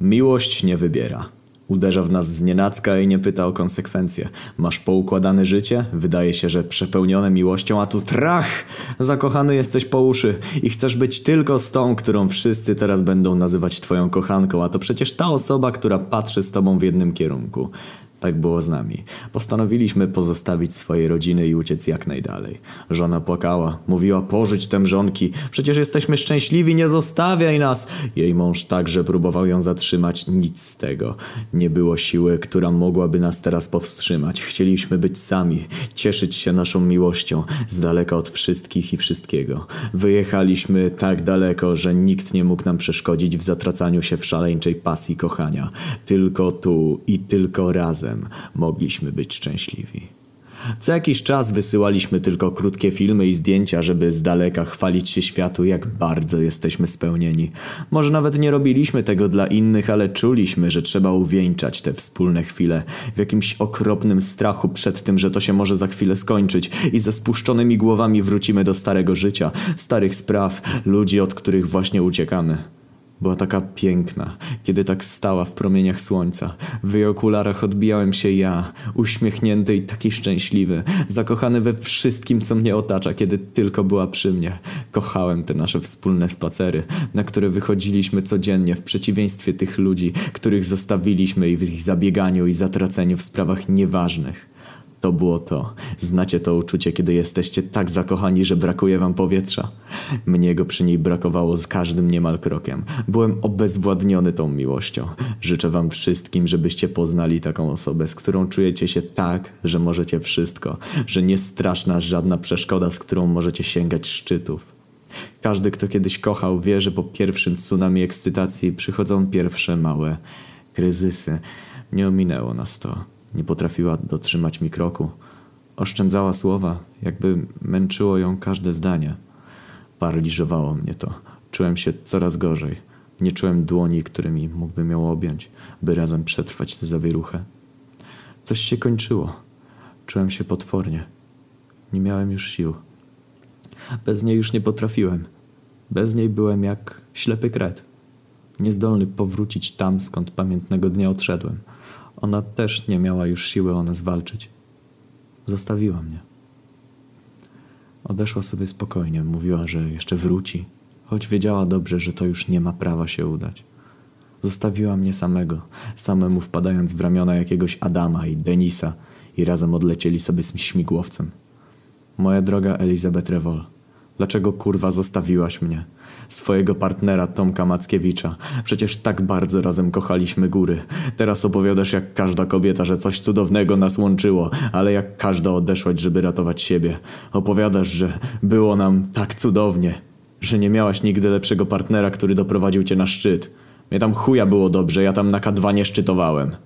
Miłość nie wybiera. Uderza w nas znienacka i nie pyta o konsekwencje. Masz poukładane życie? Wydaje się, że przepełnione miłością, a tu trach! Zakochany jesteś po uszy i chcesz być tylko z tą, którą wszyscy teraz będą nazywać twoją kochanką, a to przecież ta osoba, która patrzy z tobą w jednym kierunku. Tak było z nami. Postanowiliśmy pozostawić swoje rodziny i uciec jak najdalej. Żona płakała, mówiła pożyć te mrzonki. Przecież jesteśmy szczęśliwi, nie zostawiaj nas! Jej mąż także próbował ją zatrzymać, nic z tego. Nie było siły, która mogłaby nas teraz powstrzymać. Chcieliśmy być sami, cieszyć się naszą miłością, z daleka od wszystkich i wszystkiego. Wyjechaliśmy tak daleko, że nikt nie mógł nam przeszkodzić w zatracaniu się w szaleńczej pasji kochania. Tylko tu i tylko razem mogliśmy być szczęśliwi. Co jakiś czas wysyłaliśmy tylko krótkie filmy i zdjęcia, żeby z daleka chwalić się światu, jak bardzo jesteśmy spełnieni. Może nawet nie robiliśmy tego dla innych, ale czuliśmy, że trzeba uwieńczać te wspólne chwile w jakimś okropnym strachu przed tym, że to się może za chwilę skończyć i ze spuszczonymi głowami wrócimy do starego życia, starych spraw, ludzi, od których właśnie uciekamy. Była taka piękna, kiedy tak stała w promieniach słońca. W jej okularach odbijałem się ja, uśmiechnięty i taki szczęśliwy, zakochany we wszystkim, co mnie otacza, kiedy tylko była przy mnie. Kochałem te nasze wspólne spacery, na które wychodziliśmy codziennie w przeciwieństwie tych ludzi, których zostawiliśmy i w ich zabieganiu i zatraceniu w sprawach nieważnych. To było to. Znacie to uczucie, kiedy jesteście tak zakochani, że brakuje wam powietrza? Mnie go przy niej brakowało z każdym niemal krokiem. Byłem obezwładniony tą miłością. Życzę wam wszystkim, żebyście poznali taką osobę, z którą czujecie się tak, że możecie wszystko, że nie straszna żadna przeszkoda, z którą możecie sięgać szczytów. Każdy, kto kiedyś kochał, wie, że po pierwszym tsunami ekscytacji przychodzą pierwsze małe kryzysy. Nie ominęło nas to. Nie potrafiła dotrzymać mi kroku. Oszczędzała słowa, jakby męczyło ją każde zdanie. Paraliżowało mnie to. Czułem się coraz gorzej. Nie czułem dłoni, którymi mógłbym ją objąć, by razem przetrwać tę zawieruchę. Coś się kończyło. Czułem się potwornie. Nie miałem już sił. Bez niej już nie potrafiłem. Bez niej byłem jak ślepy kret. Niezdolny powrócić tam, skąd pamiętnego dnia odszedłem. Ona też nie miała już siły o nas walczyć. Zostawiła mnie. Odeszła sobie spokojnie, mówiła, że jeszcze wróci, choć wiedziała dobrze, że to już nie ma prawa się udać. Zostawiła mnie samego, samemu wpadając w ramiona jakiegoś Adama i Denisa i razem odlecieli sobie z śmigłowcem. Moja droga Elizabeth Revol, dlaczego kurwa zostawiłaś mnie? Swojego partnera Tomka Mackiewicza. Przecież tak bardzo razem kochaliśmy góry. Teraz opowiadasz jak każda kobieta, że coś cudownego nas łączyło, ale jak każda odeszłaś, żeby ratować siebie. Opowiadasz, że było nam tak cudownie, że nie miałaś nigdy lepszego partnera, który doprowadził cię na szczyt. Mnie tam chuja było dobrze, ja tam na K2 nie szczytowałem.